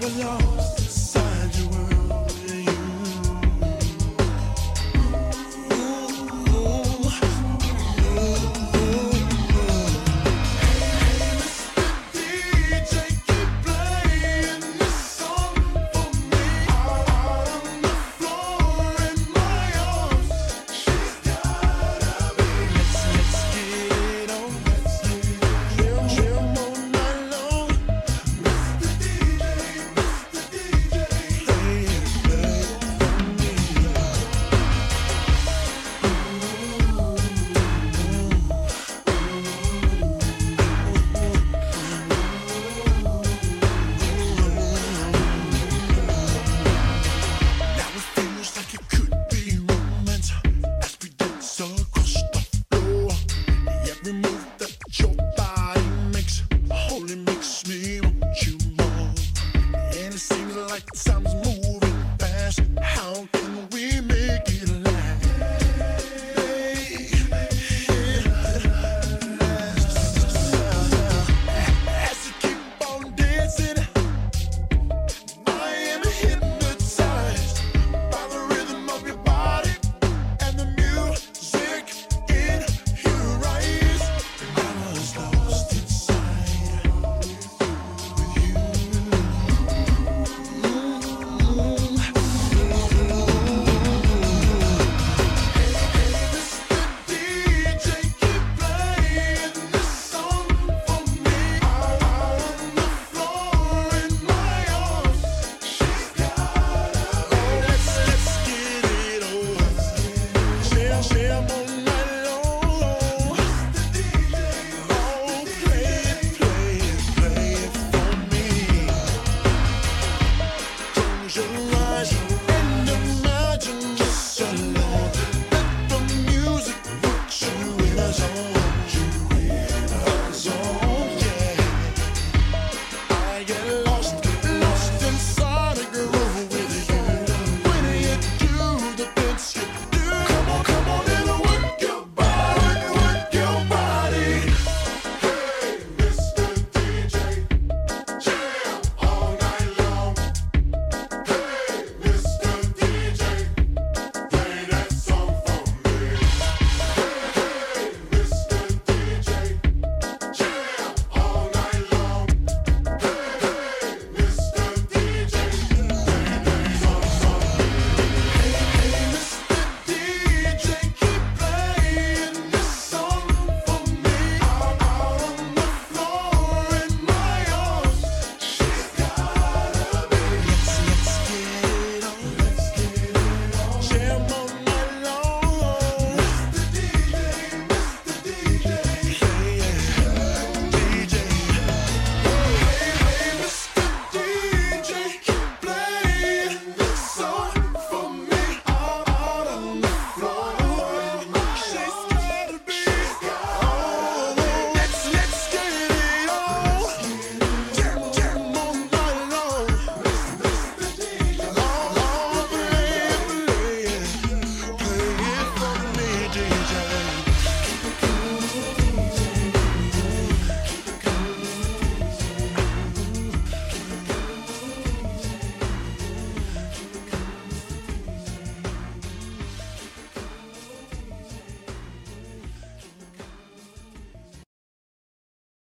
never lost.